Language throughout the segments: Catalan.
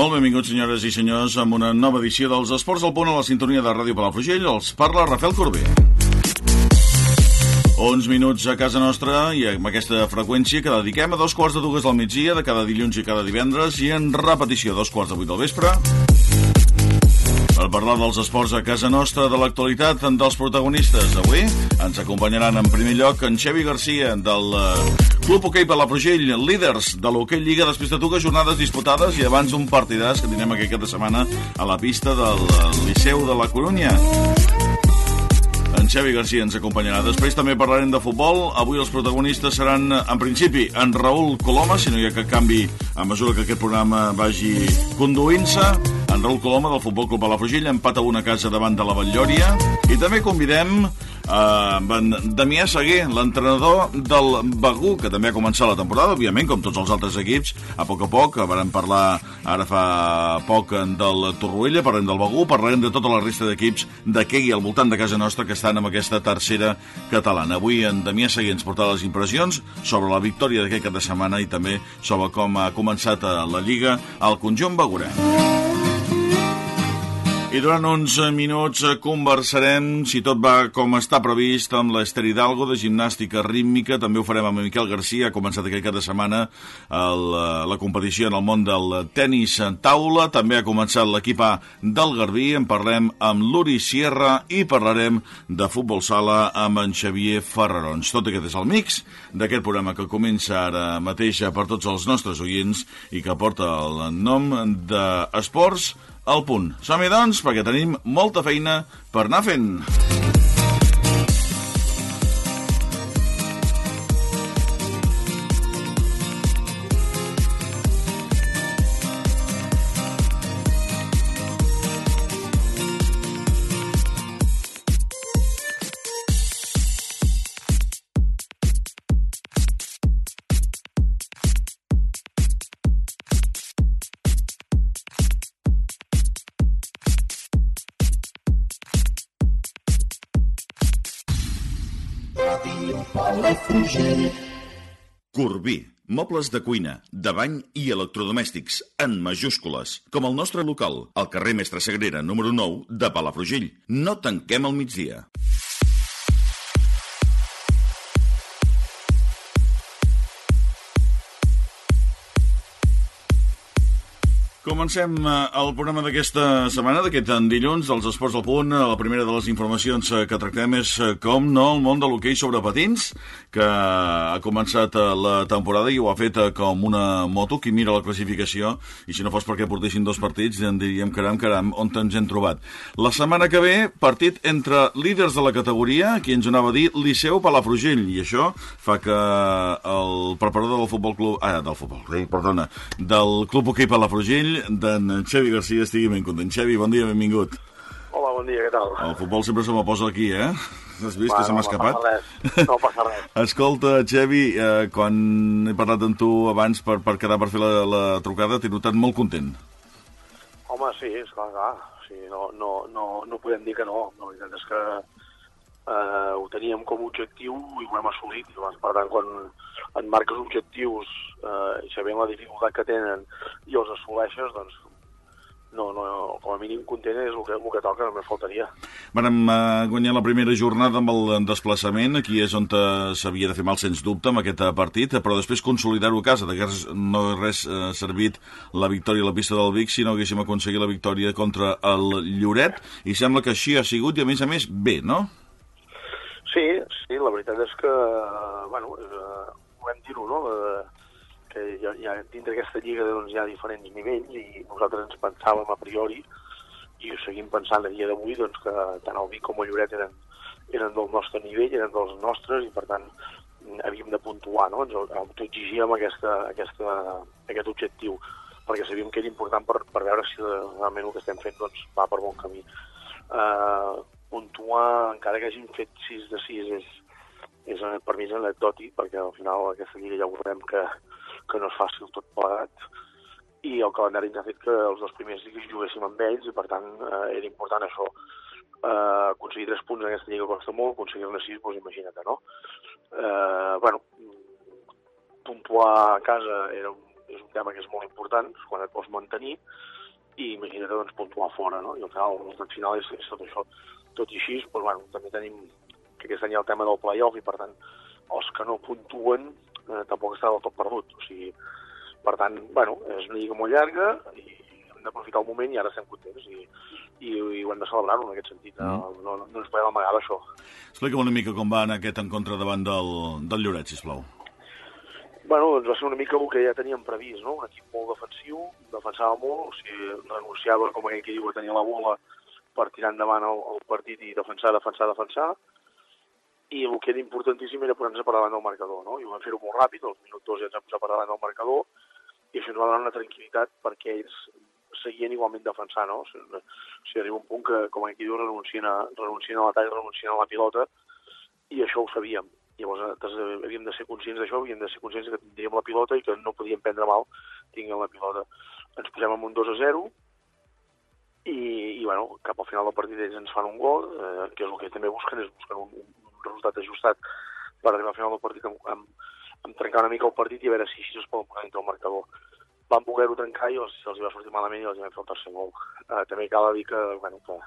Molt benvinguts, senyores i senyors, amb una nova edició dels Esports al Punt a la sintonia de Ràdio Palafrugell. Els parla Rafael Corbé. Uns minuts a casa nostra i amb aquesta freqüència que dediquem a dos quarts de dues del migdia de cada dilluns i cada divendres i en repetició dos quarts de vuit del vespre per parlar dels esports a casa nostra, de l'actualitat dels protagonistes. Avui ens acompanyaran en primer lloc en Xevi Garcia del eh, Club Hoquei Palafrugell, líders de l'Hoquei Lliga després de dues jornades disputades i abans un partidàs que tindrem aquest setmana a la pista del eh, Liceu de la Corunya. En Xavi Garcia ens acompanyarà. Després també parlarem de futbol. Avui els protagonistes seran, en principi, en Raül Coloma, si no hi ha cap canvi a mesura que aquest programa vagi conduint-se en Raül Coloma del Futbol Club Palafrugell empata una casa davant de la Batllòria i també convidem eh, en Damià Seguer, l'entrenador del Begú, que també ha començat la temporada, òbviament, com tots els altres equips, a poc a poc, vam parlar ara fa poc del Torroella, parlem del Begú, parlarem de tota la resta d'equips de Kegui al voltant de casa nostra que estan amb aquesta tercera catalana. Avui en Damià Seguer ens portarà les impressions sobre la victòria d'aquest cap de setmana i també sobre com ha començat la Lliga al conjunt begurenc. I durant uns minuts conversarem, si tot va com està previst, amb l'Ester Hidalgo de gimnàstica rítmica. També ho farem amb Miquel Garcia. Ha començat aquest cap de setmana el, la competició en el món del tennis en taula. També ha començat l'equip A del Garbí. En parlem amb l'Uri Sierra i parlarem de futbol sala amb en Xavier Ferrarons. Tot aquest és el mix d'aquest programa que comença ara mateix per tots els nostres oients i que porta el nom d'Esports al punt. Som-hi, doncs, perquè tenim molta feina per anar fent. Corbí, mobles de cuina, de bany i electrodomèstics, en majúscules, com el nostre local, al carrer Mestre Sagrera, número 9, de Palafrugell. No tanquem al migdia. Comencem eh, el programa d'aquesta setmana, d'aquest dilluns, dels Esports al Punt. La primera de les informacions eh, que tractem és, eh, com no, el món de l'hoquei sobre patins, que ha començat la temporada i ho ha fet com una moto. Qui mira la classificació, i si no fos perquè portessin dos partits, en diríem, caram, caram, on ens hem trobat. La setmana que ve, partit entre líders de la categoria, qui ens anava a dir Liceu Palafrugell, i això fa que el preparador del futbol club... Ah, del futbol, perdona, del club hoquei Palafrugell d'en Xevi Garcia estigui ben content. Xevi, bon dia, benvingut. Hola, bon dia, què tal? El futbol sempre se me posa aquí, eh? Has vist bueno, que se m'ha escapat? No passa res, no passa res. Escolta, Xevi, eh, quan he parlat amb tu abans per, per quedar per fer la, la trucada, t'he notat molt content. Home, sí, esclar, clar. Sí, no, no, no, no podem dir que no. La veritat és que eh, ho teníem com a objectiu i ho hem assolit. Per tant, quan et marques objectius eh, i sabent la dificultat que tenen i els assoleixes, doncs no, no, com a mínim content és el que, el que toca, només faltaria. Vam uh, guanyar la primera jornada amb el desplaçament, aquí és on s'havia de fer mal sens dubte amb aquest partit, però després consolidar-ho a casa, de que no ha res servit la victòria a la pista del Vic si no haguéssim aconseguit la victòria contra el Lloret, i sembla que així ha sigut, i a més a més, bé, no? Sí, sí, la veritat és que, bueno, eh, podem dir-ho, no?, eh, que ja, ja dintre aquesta lliga doncs, hi ha diferents nivells i nosaltres ens pensàvem a priori i ho seguim pensant a dia d'avui doncs, que tant el Vic com el Lloret eren, eren del nostre nivell, eren dels nostres i per tant havíem de puntuar, no? ens autoexigíem aquesta, aquesta, aquest objectiu perquè sabíem que era important per, per veure si realment el que estem fent doncs, va per bon camí. Uh, puntuar, encara que hàgim fet 6 de 6 és, és per mi és anecdòtic, perquè al final aquesta lliga ja veurem que, que no és fàcil tot plegat, i el calendari ens ha fet que els dos primers lligues juguéssim amb ells, i per tant eh, era important això. Eh, aconseguir tres punts en aquesta lliga costa molt, aconseguir-ne sis, doncs imagina't, no? Eh, bueno, puntuar a casa era un, és un tema que és molt important, quan et pots mantenir, i imagina't doncs, puntuar fora, no? I al final, el resultat final és, és tot això. Tot i així, doncs, bueno, també tenim que aquest any el tema del playoff i, per tant, els que no puntuen eh, tampoc està del tot perdut. O sigui, per tant, bueno, és una lliga molt llarga i hem d'aprofitar el moment i ara estem contents i, i, i ho hem de celebrar en aquest sentit. Mm. No, no, no ens podem amagar d'això. Explica una mica com va anar aquest encontre davant del, del Lloret, sisplau. Bueno, doncs va ser una mica el que ja teníem previst, no? Un equip molt defensiu, defensava molt, o sigui, renunciava, com aquell que diu, a tenir la bola per tirar endavant el, el partit i defensar, defensar, defensar, i el que era importantíssim era posar-nos per davant del marcador, no? I vam fer-ho molt ràpid, als minuts dos ja ens vam posar per davant del marcador, i això ens va donar una tranquil·litat perquè ells seguien igualment defensant, no? O o sigui arriba un punt que, com aquí diu, renuncien a, renuncien a l'atac, renuncien a la pilota, i això ho sabíem. Llavors havíem de ser conscients d'això, havíem de ser conscients que tindríem la pilota i que no podíem prendre mal tinguent la pilota. Ens posem amb un 2 a 0, i, i bueno, cap al final del partit ells ens fan un gol, eh, que és el que també busquen, és busquen un, un resultat ajustat per arribar al final del partit amb, amb, amb trencar una mica el partit i a veure si així es poden posar dintre el marcador. Van poder-ho trencar i els, els hi va sortir malament i els hi vam fer el tercer gol. Eh, també cal dir que, bueno, que,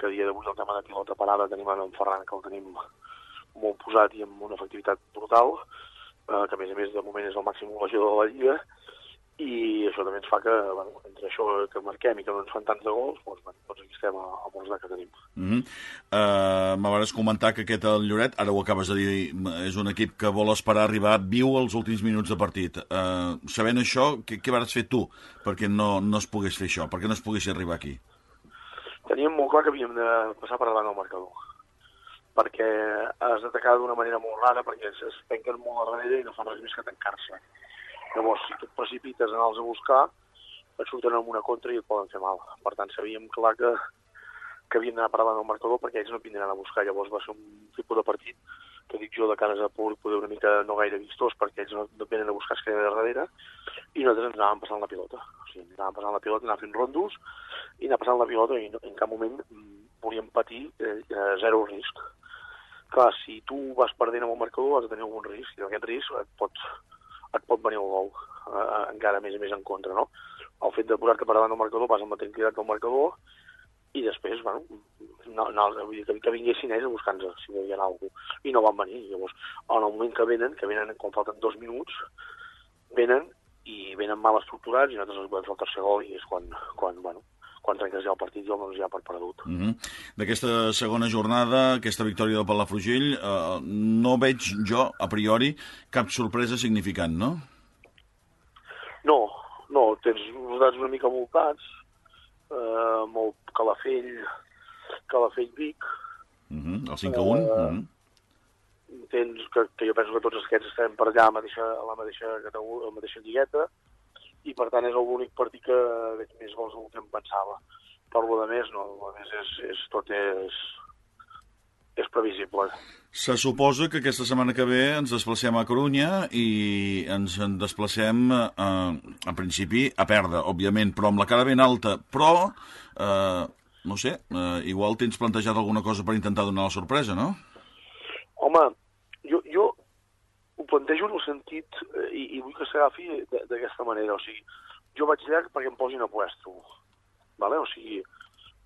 que dia d'avui el tema de pilota parada tenim en Ferran, que el tenim molt posat i amb una efectivitat brutal, eh, que a més a més de moment és el màxim golejador de la Lliga, i això també ens fa que, bueno, entre això que marquem i que no ens fan tants de gols, doncs, bueno, doncs aquí estem al bon que tenim. Mm -hmm. uh, M'hauràs comentar que aquest el Lloret, ara ho acabes de dir, és un equip que vol esperar arribar viu als últims minuts de partit. Uh, sabent això, què, què vas fer tu perquè no, no es pogués fer això, perquè no es pogués arribar aquí? Teníem molt clar que havíem de passar per davant del marcador perquè has d'atacar d'una manera molt rara, perquè es, es penquen molt a darrere i no fan res més que tancar-se Llavors, si tu et precipites anar-los a buscar, et surten amb una contra i et poden fer mal. Per tant, sabíem clar que, que havíem d'anar per davant del marcador perquè ells no vindran a buscar. Llavors va ser un tipus de partit que dic jo de cares a públic poder una mica no gaire vistós perquè ells no, no venen a buscar es queden darrere i nosaltres ens anàvem passant la pilota. O sigui, ens anàvem passant la pilota, anàvem fent rondos i anar passant la pilota i no, en cap moment volíem patir eh, eh, zero risc. Clar, si tu vas perdent amb el marcador has de tenir algun risc i aquest risc et pots, et pot venir el gol, eh, encara més i més en contra, no? El fet de posar-te per davant del marcador, vas amb la tranquil·litat del marcador, i després, bueno, no, no, vull dir, que, que vinguessin ells a buscar-nos si volien alguna cosa, i no van venir. Llavors, en el moment que venen, que venen quan falten dos minuts, venen i venen mal estructurats i nosaltres els volem el tercer gol i és quan, quan bueno, quan trenques ja el partit ja doncs ja per perdut. Mm -hmm. D'aquesta segona jornada, aquesta victòria del Palafrugell, eh, no veig jo, a priori, cap sorpresa significant, no? No, no, tens resultats una mica voltats, eh, molt Calafell, Calafell-Vic. Mm -hmm. El 5 a 1. Eh, mm -hmm. Tens que, que jo penso que tots aquests estem per allà a la mateixa, a la mateixa, a la mateixa lligueta, i per tant és l'únic partit que veig més gols del que em pensava. Per lo de més, no, a més és, és, tot és, és previsible. Se suposa que aquesta setmana que ve ens desplacem a Corunya i ens en desplacem, eh, en principi, a perdre, òbviament, però amb la cara ben alta. Però, eh, no sé, eh, igual tens plantejat alguna cosa per intentar donar la sorpresa, no? Home, jo, jo plantejo en el sentit, eh, i, i vull que s'agafi d'aquesta manera, o sigui, jo vaig allà perquè em posin a puesto, vale? o sigui,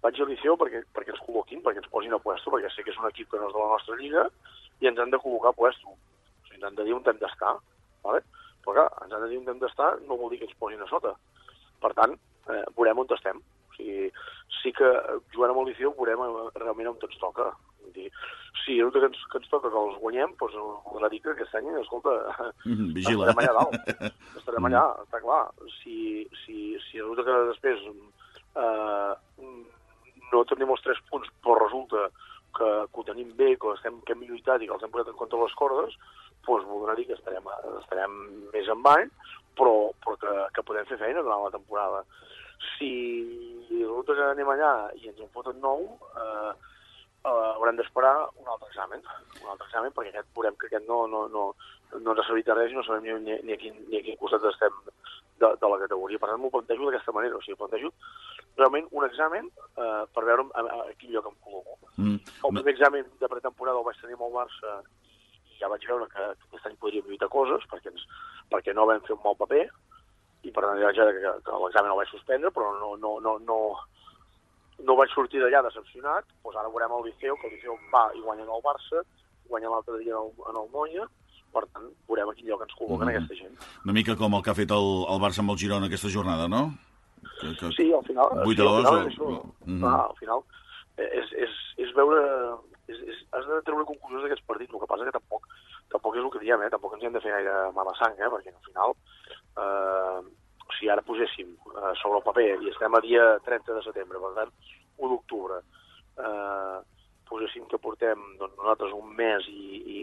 vaig al Liceu perquè, perquè ens col·loquin, perquè ens posin a puesto, perquè sé que és un equip que no és de la nostra lliga, i ens han de col·locar a puesto. O sigui, ens han de dir on hem d'estar, vale? però clar, ens han de dir on hem d'estar no vol dir que ens posin a sota. Per tant, eh, veurem on estem. O sigui, sí que jugant amb el Liceu veurem eh, realment on ens toca dir, si resulta que ens, que ens toca que els guanyem, doncs voldrà dir que aquest any, escolta, mm, Vigila. estarem allà dalt. Estarem allà, està clar. Si, si, si resulta que després eh, no tenim els tres punts, però resulta que, que ho tenim bé, que estem que hem lluitat i que els hem posat en compte les cordes, doncs voldrà dir que estarem, estarem més en bany, però, però que, que podem fer feina durant la temporada. Si resulta que anem allà i ens en foten nou, eh, uh, haurem d'esperar un altre examen, un altre examen, perquè aquest veurem que aquest no, no, no, no ens ha servit de res i no sabem ni, ni, ni, a, quin, ni a quin costat estem de, de la categoria. Per tant, m'ho plantejo d'aquesta manera, o sigui, plantejo realment un examen uh, per veure a, a, a quin lloc em col·loco. Mm. El primer examen de pretemporada el vaig tenir amb el Barça i ja vaig veure que aquest any podríem lluitar coses perquè, ens, perquè no vam fer un mal paper, i per tant ja que, que l'examen el vaig suspendre, però no, no, no, no, no vaig sortir d'allà decepcionat, doncs ara veurem el Liceu, que el Liceu va i guanya el Barça, guanya l'altre dia en el, en el Noia, per tant, veurem a quin lloc ens col·loquen mm aquesta gent. Una mica com el que ha fet el, el Barça amb el Girona aquesta jornada, no? Que, que... Sí, al final... 8 sí, a 2. Al final, això, mm -hmm. ah, al final és, és, és veure... És, és, has de treure conclusions d'aquests partits, el que passa que tampoc, tampoc és el que diem, eh? tampoc ens hem de fer gaire mala sang, eh? perquè al final eh, si ara poséssim eh, sobre el paper i estem a dia 30 de setembre, per tant, 1 d'octubre, eh, poséssim que portem doncs, nosaltres un mes i, i,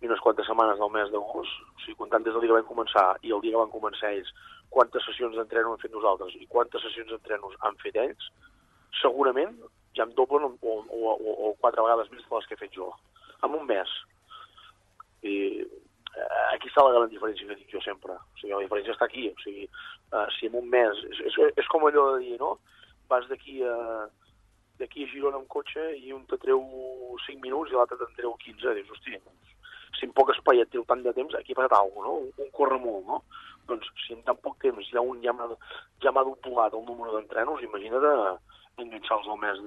i unes quantes setmanes del mes d'agost, o sigui, comptant des del dia que vam començar i el dia que van començar ells, quantes sessions d'entreno hem fet nosaltres i quantes sessions d'entrenos han fet ells, segurament ja em doblen o, o, o, o quatre vegades més de les que he fet jo, en un mes. I aquí està la gran diferència que dic jo sempre. O sigui, la diferència està aquí. O sigui, eh, si en un mes... És, és, és com allò de dir, no? Vas d'aquí a, d'aquí a Girona amb cotxe i un te treu 5 minuts i l'altre te'n treu 15. Dius, hosti, doncs, si en poc espai et treu tant de temps, aquí ha passat alguna cosa, no? Un, un corre molt, no? Doncs si en tan poc temps ja un ja m'ha doblat el número d'entrenos, imagina't enganxar-los al mes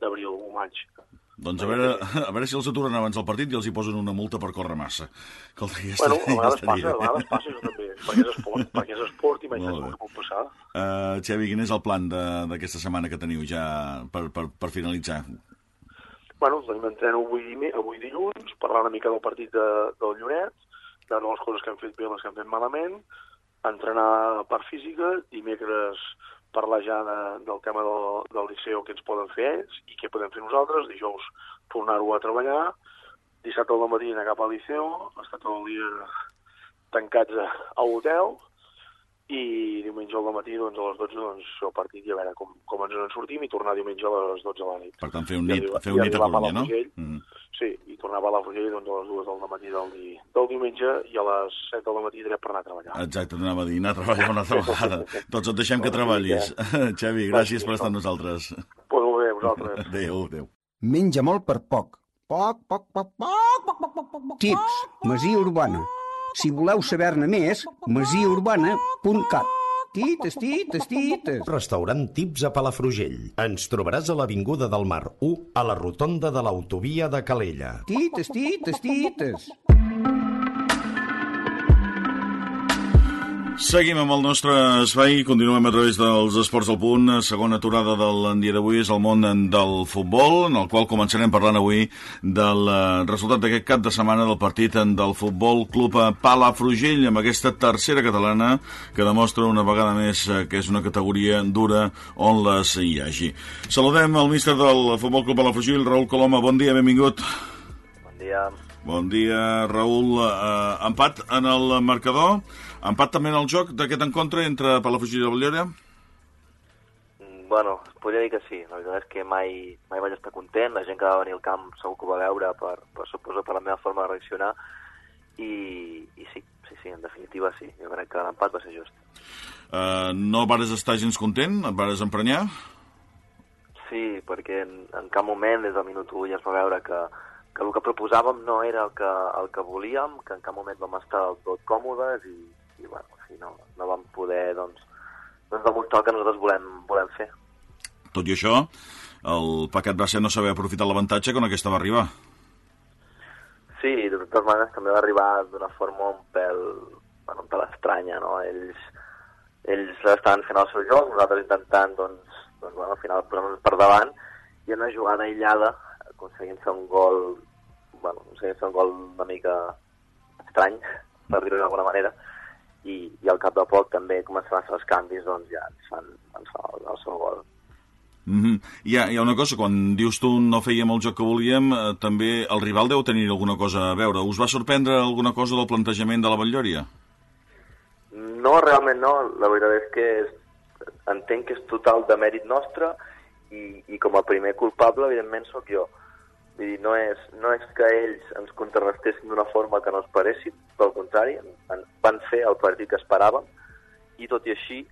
d'abril o maig. Doncs a veure, a veure si els aturen abans del partit i els hi posen una multa per córrer massa. Que ja bueno, a vegades passa, a vegades passa això també, perquè és esport, perquè és esport i imagina't el que pot passar. Uh, Xavi, quin és el plan d'aquesta setmana que teniu ja per, per, per finalitzar? Bueno, tenim entreno avui, avui dilluns, parlar una mica del partit de, del Lloret, de les coses que hem fet bé i les que hem fet malament, entrenar per física, dimecres parlar ja de, del tema del, del liceu, què ens poden fer ells i què podem fer nosaltres, dijous tornar-ho a treballar, dissabte al matí anar cap al liceu, estar tot el dia tancats a, a l'hotel, i diumenge al matí doncs, a les 12 doncs, el partit i a veure com, com ens en sortim i tornar diumenge a les 12 de la nit. Per tant, fer un nit, fer un nit a Corunya, no? Mm. Sí, i tornar a Palafrugell doncs, a les 2 del matí del, di, del diumenge i a les 7 del matí dret per anar a treballar. Exacte, anava a dir, anar a treballar una altra vegada. Tots et deixem que treballis. Xavi, gràcies per estar amb nosaltres. Pues molt bé, vosaltres. Adéu, adéu. Menja molt per poc. Poc, poc, poc, poc, poc, poc, poc, poc. Tips, Masia Urbana. Si voleu saber-ne més, masiaurbana.cat. Tites, tites, tites. Restaurant Tips a Palafrugell. Ens trobaràs a l'Avinguda del Mar 1, a la rotonda de l'autovia de Calella. Tites, tites, tites. Seguim amb el nostre espai, continuem a través dels esports del punt. Segona aturada del dia d'avui és el món del futbol, en el qual començarem parlant avui del eh, resultat d'aquest cap de setmana del partit del Futbol Club Palafrugell, amb aquesta tercera catalana que demostra una vegada més eh, que és una categoria dura on les hi hagi. Saludem al míster del Futbol Club Palafrugell, Raül Coloma. Bon dia, benvingut. Bon dia. Bon dia, Raül. Uh, empat en el marcador. Empat també en el joc d'aquest encontre entre Palafrugell i la Ballera? Mm, bueno, podria dir que sí. La veritat és que mai, mai vaig estar content. La gent que va venir al camp segur que ho va veure per, per suposo per la meva forma de reaccionar. I, i sí, sí, sí, en definitiva sí. Jo crec que l'empat va ser just. Uh, no vares estar gens content? Et vares emprenyar? Sí, perquè en, en cap moment, des del minut 1, ja es va veure que, que el que proposàvem no era el que, el que volíem, que en cap moment vam estar del tot còmodes i, i bueno, si no, no vam poder doncs, doncs demostrar el que nosaltres volem, volem fer. Tot i això, el pecat va ser no saber aprofitar l'avantatge quan aquesta va arribar. Sí, de totes maneres també va arribar d'una forma un pèl, bueno, un pèl estranya, no? Ells, ells estaven fent el seu joc, nosaltres intentant, doncs, doncs bueno, al final posar-nos per davant, i en una jugada aïllada aconseguint fer un gol, bueno, aconseguint fer un gol una mica estrany, per dir-ho d'alguna manera, i, i al cap de poc també començaran a fer els canvis, doncs ja ens fan, ens fan el, el seu gol. Mm -hmm. hi, ha, hi ha una cosa, quan dius tu no fèiem el joc que volíem, eh, també el rival deu tenir alguna cosa a veure. Us va sorprendre alguna cosa del plantejament de la Batllòria? No, realment no. La veritat és que és, entenc que és total de mèrit nostre i, i com a primer culpable, evidentment, sóc jo. Vull dir, no és, no és que ells ens contrarrestessin d'una forma que no es paressin, pel contrari, en, van fer el partit que esperàvem, i tot i així,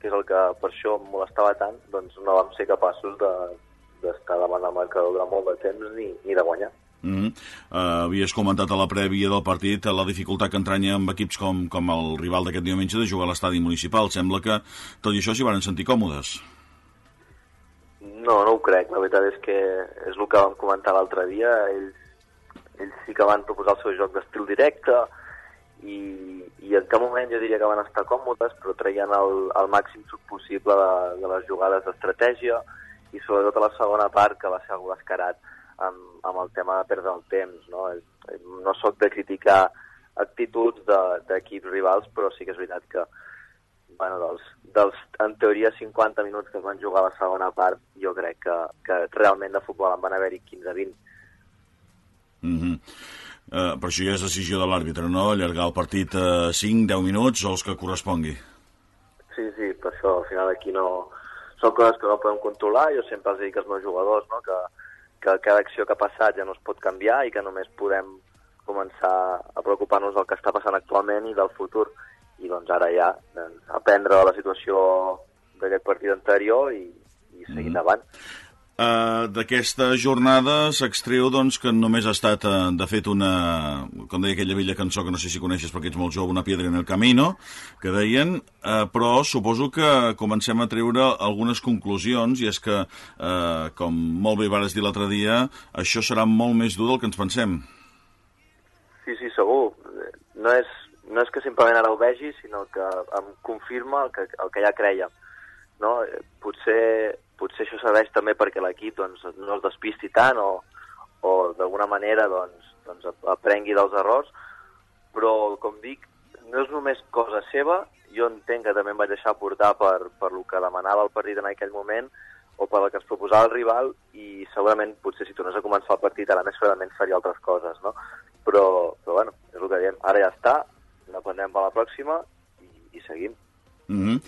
que és el que per això em molestava tant, doncs no vam ser capaços d'estar de, davant el marcador durant molt de temps ni, ni de guanyar. Mm -hmm. uh, havies comentat a la prèvia del partit la dificultat que entranya amb equips com, com el rival d'aquest diumenge de jugar a l'estadi municipal. Sembla que tot i això s'hi van sentir còmodes. No, no ho crec. La veritat és que és el que vam comentar l'altre dia. Ells, ells sí que van proposar el seu joc d'estil directe i, i en cap moment jo diria que van estar còmodes, però traien el, el màxim suc possible de, de les jugades d'estratègia i sobretot a la segona part que va ser algú descarat amb, amb el tema de perdre el temps. No, no sóc de criticar actituds d'equips de, rivals, però sí que és veritat que bueno, dels, dels, en teoria, 50 minuts que es van jugar a la segona part, jo crec que, que realment de futbol en van haver-hi 15-20. Mm -hmm. uh, per això ja és decisió de l'àrbitre, no? Allargar el partit a uh, 5-10 minuts o els que correspongui. Sí, sí, per això al final aquí no... Són coses que no podem controlar, jo sempre els dic als meus jugadors no? que, que cada acció que ha passat ja no es pot canviar i que només podem començar a preocupar-nos del que està passant actualment i del futur. I doncs ara ja doncs, aprendre de la situació d'aquest partit anterior i, i seguir mm. endavant. Uh, D'aquesta jornada s'extreu doncs, que només ha estat, uh, de fet, una, com deia aquella vella cançó que no sé si coneixes perquè ets molt jove, una piedra en el camino, que deien, uh, però suposo que comencem a treure algunes conclusions, i és que, uh, com molt bé vares dir l'altre dia, això serà molt més dur del que ens pensem. Sí, sí, segur. No és, no és que simplement ara ho vegi, sinó que em confirma el que, el que ja creia. No? Potser potser això serveix també perquè l'equip doncs, no es despisti tant o, o d'alguna manera doncs, doncs aprengui dels errors, però, com dic, no és només cosa seva, jo entenc que també em vaig deixar portar per, per el que demanava el partit en aquell moment o per el que es proposava el rival i segurament potser si tornés a començar el partit ara més segurament faria altres coses, no? Però, però bueno, és el que diem, ara ja està, n'aprendrem per la pròxima i, i seguim. Mm -hmm.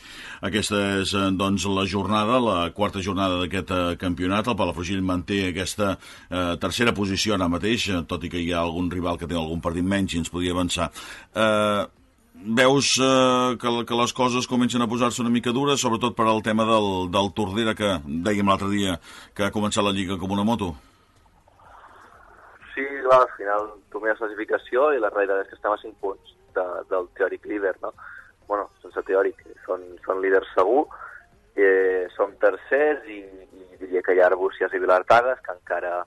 Aquesta és eh, doncs, la jornada, la quarta jornada d'aquest eh, campionat. El Palafrugell manté aquesta eh, tercera posició ara mateix, eh, tot i que hi ha algun rival que té algun partit menys i ens podria avançar. Eh, veus eh, que, que les coses comencen a posar-se una mica dures, sobretot per al tema del, del Tordera, que dèiem l'altre dia que ha començat la Lliga com una moto? Sí, clar, al final tu mires la classificació i la realitat és que estem a 5 punts de, del teòric líder, no? bueno, sense teòric, són, són líders segur, eh, som tercers i, i diria que hi ha Arbúcies i Vilartagues que encara,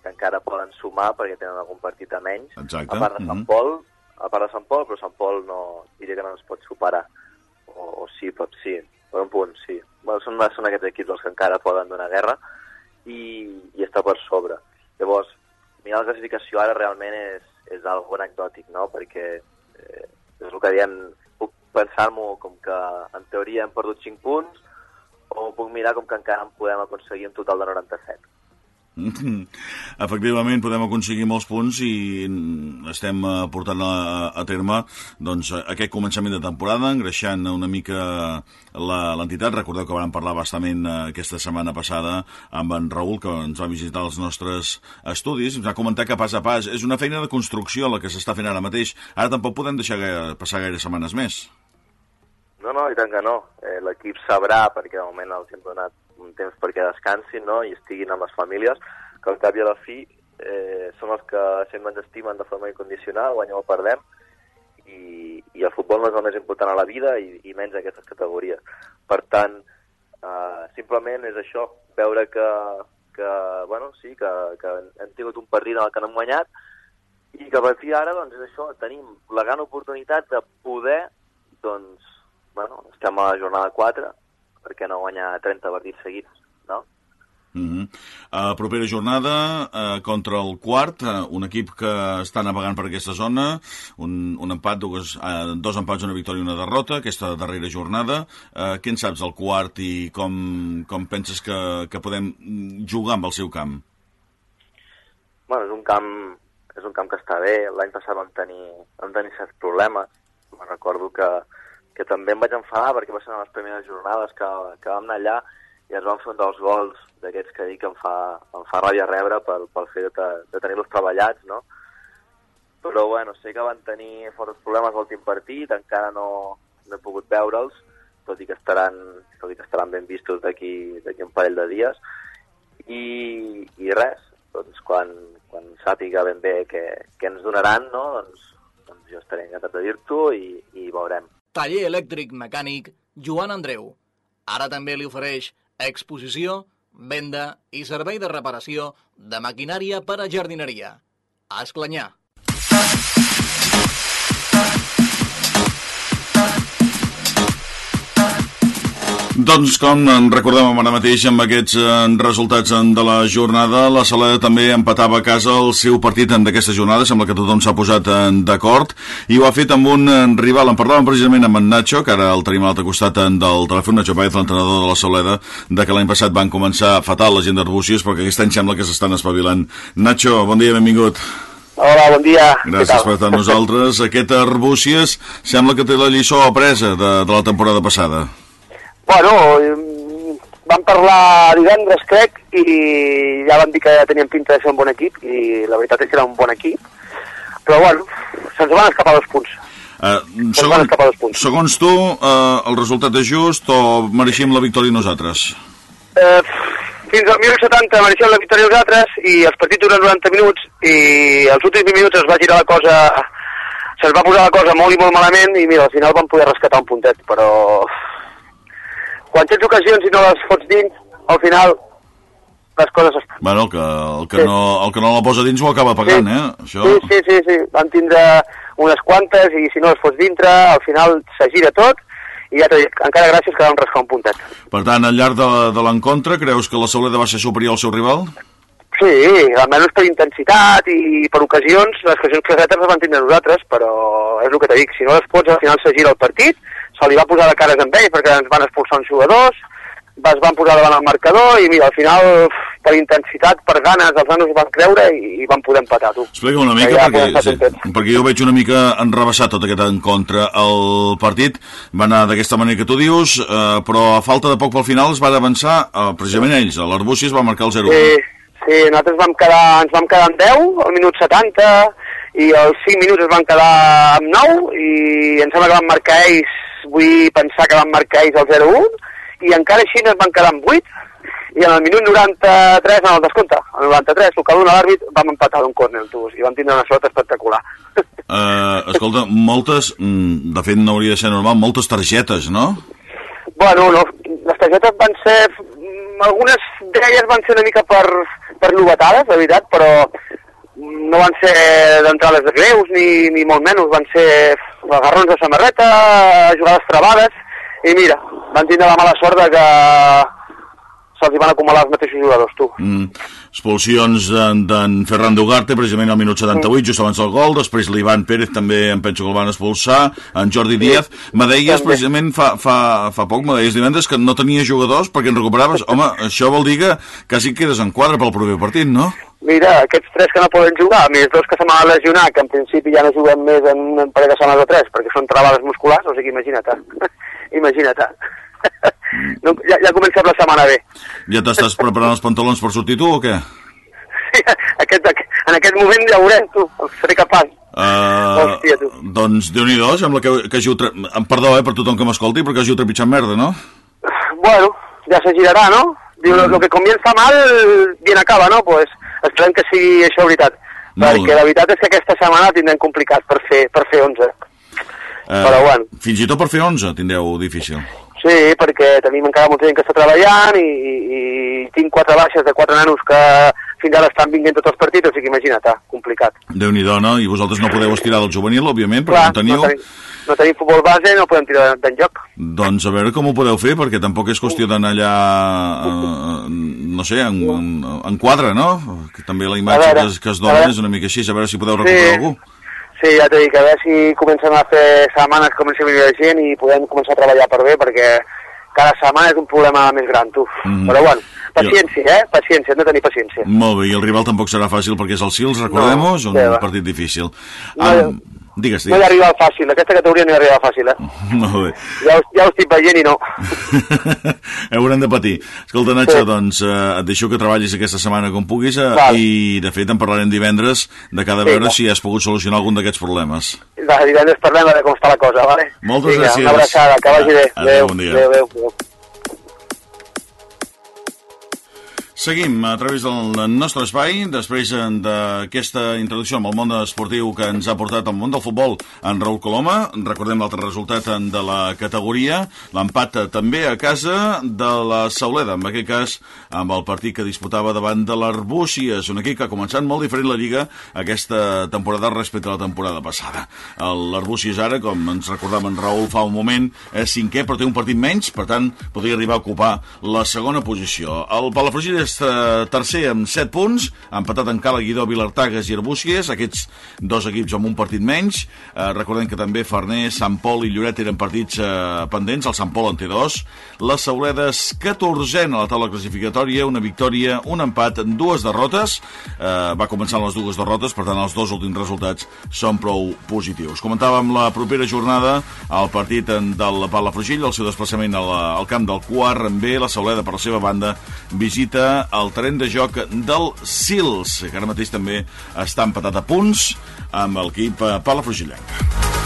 que encara poden sumar perquè tenen algun partit a menys. Exacte. A part de Sant mm -hmm. Pol, a part de Sant Pol, però Sant Pol no, diria que no es pot superar. O, o sí, pot sí, per un punt, sí. Bueno, són, són aquests equips els que encara poden donar guerra i, i està per sobre. Llavors, mirar la classificació ara realment és, és algo anecdòtic, no? Perquè eh, és el que diem, pensar-m'ho com que en teoria hem perdut 5 punts o puc mirar com que encara en podem aconseguir un total de 97. Efectivament, podem aconseguir molts punts i estem eh, portant a, a terme doncs, aquest començament de temporada, engreixant una mica l'entitat. Recordeu que vam parlar bastament eh, aquesta setmana passada amb en Raül, que ens va visitar els nostres estudis, ens va comentar que pas a pas és una feina de construcció la que s'està fent ara mateix. Ara tampoc podem deixar passar gaire setmanes més. No, no, i tant que no. Eh, L'equip sabrà, perquè de moment els hem donat un temps perquè descansin no? i estiguin amb les famílies, que al cap i a la fi eh, són els que sempre ens estimen de forma incondicional, guanyem o perdem, i, i el futbol no és el més important a la vida i, i menys aquestes categories. Per tant, eh, simplement és això, veure que, que, bueno, sí, que, que hem tingut un partit en el que no hem guanyat i que a partir d'ara doncs, és això, tenim la gran oportunitat de poder doncs, bueno, estem a la jornada 4, perquè no guanyar 30 partits seguits, no? Mm -hmm. uh, propera jornada uh, contra el quart, uh, un equip que està navegant per aquesta zona, un, un empat, dos, uh, dos empats, una victòria i una derrota, aquesta darrera jornada. Uh, què en saps del quart i com, com penses que, que podem jugar amb el seu camp? Bueno, és un camp, és un camp que està bé. L'any passat vam tenir, vam tenir certs problemes. Me recordo que, que també em vaig enfadar perquè va ser una de les primeres jornades que, que vam anar allà i ens van fer un dels gols d'aquests que dic que em fa, em fa ràbia rebre pel, pel fet de, de tenir-los treballats, no? Però, bueno, sé que van tenir forts problemes l'últim partit, encara no, no he pogut veure'ls, tot i que estaran, tot i que estaran ben vistos d'aquí un parell de dies. I, i res, doncs quan, quan sàpiga ben bé què, què ens donaran, no? doncs, doncs jo estaré encantat de dir-t'ho i, i veurem. Taller elèctric mecànic Joan Andreu. Ara també li ofereix exposició, venda i servei de reparació de maquinària per a jardineria. A Esclanyà. Doncs com en recordàvem ara mateix amb aquests eh, resultats eh, de la jornada, la Saleda també empatava a casa el seu partit d'aquesta jornada, sembla que tothom s'ha posat eh, d'acord, i ho ha fet amb un rival, en parlàvem precisament amb en Nacho, que ara el tenim a l'altre costat del telèfon, Nacho Paez, l'entrenador de la Saleda, de que l'any passat van començar fatal la gent d'Arbúcies, perquè aquest any sembla que s'estan espavilant. Nacho, bon dia, benvingut. Hola, bon dia. Gràcies per estar amb nosaltres. Aquest Arbúcies sembla que té la lliçó apresa de, de la temporada passada. Bueno, vam parlar divendres, crec, i ja van dir que ja teníem pinta de ser un bon equip, i la veritat és que era un bon equip. Però, bueno, se'ns van escapar dos punts. Uh, Se'ns van segon, escapar dos punts. segons tu, uh, el resultat és just o mereixem la victòria nosaltres? Eh, fins al 1070 mereixem la victòria els altres, i els partits duren 90 minuts, i els últims 20 minuts es va girar la cosa... Se'ns va posar la cosa molt i molt malament, i mira, al final vam poder rescatar un puntet, però quan tens ocasions i no les fots dins, al final les coses es... Bueno, el que, el que, Sí. no, el que no la posa dins ho acaba pagant, eh? Això... Sí, sí, sí, sí, vam tindre unes quantes i si no les fots dintre, al final se gira tot i ja t'ho dic, encara gràcies que vam rascar un puntet. Per tant, al llarg de, de l'encontre, creus que la Sauleda va ser superior al seu rival? Sí, almenys per intensitat i per ocasions, les ocasions claretes les van tindre nosaltres, però és el que t'he dit, si no les fots al final se gira el partit, se li va posar de cares amb ell perquè ens van expulsar uns jugadors, es van posar davant el marcador i mira, al final per intensitat, per ganes, els nanos van creure i, i van poder empatar, tu. Explica una mica, ja perquè, sí, perquè jo veig una mica enrebaçat tot aquest encontre. El partit va anar d'aquesta manera que tu dius, eh, però a falta de poc pel final es van avançar, eh, precisament ells, l'Arbúcies va marcar el 0-1. Sí, sí, nosaltres vam quedar, ens vam quedar amb 10 al minut 70 i als 5 minuts es van quedar amb 9 i em sembla que van marcar ells, vull pensar que van marcar ells el 0-1 i encara així es van quedar amb 8 i en el minut 93, en el descompte, en el 93, el que dona l'àrbit, vam empatar d'un córner, i vam tindre una sort espectacular. Eh, escolta, moltes, mm, de fet no hauria de ser normal, moltes targetes, no? Bueno, no, les targetes van ser... mm, Algunes d'elles van ser una mica per, per novetades, de veritat, però no van ser d'entrades de greus ni, ni molt menys, van ser agarrons de samarreta, jugades travades, i mira, van tindre la mala sort de que se'ls van acumular els mateixos jugadors, tu. Mm, expulsions d'en Ferran Ugarte, precisament al minut 78, just abans del gol, després l'Ivan Pérez també em penso que el van expulsar, en Jordi Díaz. Me deies també. precisament fa, fa, fa poc, me deies divendres que no tenia jugadors perquè en recuperaves. Home, això vol dir que quasi quedes en quadre pel proper partit, no? Mira, aquests tres que no poden jugar, més dos que se m'han de lesionar, que en principi ja no juguem més en un parell de setmanes o tres, perquè són travades musculars, o sigui, imagina't. imagina't. no, ja, ja comencem la setmana bé. Ja t'estàs preparant els pantalons per sortir tu o què? aquest, en aquest moment ja veurem, tu, seré capaç. Uh, Hòstia, tu. doncs, déu nhi sembla que, que hàgiu... Tre... Em Perdó, eh, per tothom que m'escolti, però que hàgiu trepitjat merda, no? Bueno, ja se girarà, no? Diu, lo, lo que comienza mal, bien acaba, no? Pues esperem que sigui això veritat. Molt perquè bé. la veritat és que aquesta setmana tindrem complicat per fer, per fer 11. Uh, Però bueno. Fins i tot per fer 11 tindreu difícil. Sí, perquè tenim encara molta gent que està treballant i, i, i tinc quatre baixes de quatre nanos que fins ara estan vinguent tots els partits, o sigui, imagina't, ah, complicat. déu nhi no? I vosaltres no podeu estirar del juvenil, òbviament, perquè Clar, no teniu... no, tenim, no tenim futbol base, no podem tirar d'enjoc. Doncs a veure com ho podeu fer, perquè tampoc és qüestió d'anar allà, eh, no sé, en, en, en quadre, no? Que també la imatge veure, que, es, que es dona és una mica així, a veure si podeu recuperar algú. Sí, ja t'he dit, a veure si comencem a fer setmanes que comencem a venir gent i podem començar a treballar per bé, perquè cada setmana és un problema més gran, tu. Mhm. Però bueno, paciència, eh? Paciència, hem de tenir paciència. Molt bé, i el rival tampoc serà fàcil perquè és el Sils, recordem-ho, és un partit difícil. No, Um, digues, No hi digues. arriba fàcil, aquesta categoria no hi arriba fàcil, eh? Molt bé. Ja ho, ja ho estic veient i no. Haurem de patir. Escolta, Nacho, Sí. doncs eh, et deixo que treballis aquesta setmana com puguis eh, Val. i, de fet, en parlarem divendres de cada Sí, veure va. si has pogut solucionar algun d'aquests problemes. Va, divendres parlem veure com està la cosa, vale? Moltes Vinga, gràcies. Una abraçada, que vagi bé. Adéu, bon dia. Adéu, adéu, adéu. Seguim a través del nostre espai, després eh, d'aquesta introducció amb el món esportiu que ens ha portat al món del futbol en Raül Coloma. Recordem l'altre resultat eh, de la categoria, l'empat eh, també a casa de la Sauleda, en aquest cas amb el partit que disputava davant de l'Arbúcies, un equip que ha començat molt diferent la Lliga aquesta temporada respecte a la temporada passada. L'Arbúcies ara, com ens recordava en Raül fa un moment, és cinquè però té un partit menys, per tant podria arribar a ocupar la segona posició. El Palafrugell és eh, tercer amb 7 punts, empatat en Cala, Guidó, Vilartagues i Arbúcies, aquests dos equips amb un partit menys. Eh, recordem que també Farners, Sant Pol i Lloret eren partits eh, pendents, el Sant Pol en té dos. La Sauleda és 14 a la taula classificatòria, una victòria, un empat, dues derrotes. Eh, va començar les dues derrotes, per tant els dos últims resultats són prou positius. Comentàvem la propera jornada al partit del Palafrugell, el seu desplaçament al, al camp del Quart, bé, la Sauleda per la seva banda visita el terreny de joc del Sils, que ara mateix també està empatat a punts amb l'equip Palafrugillenc.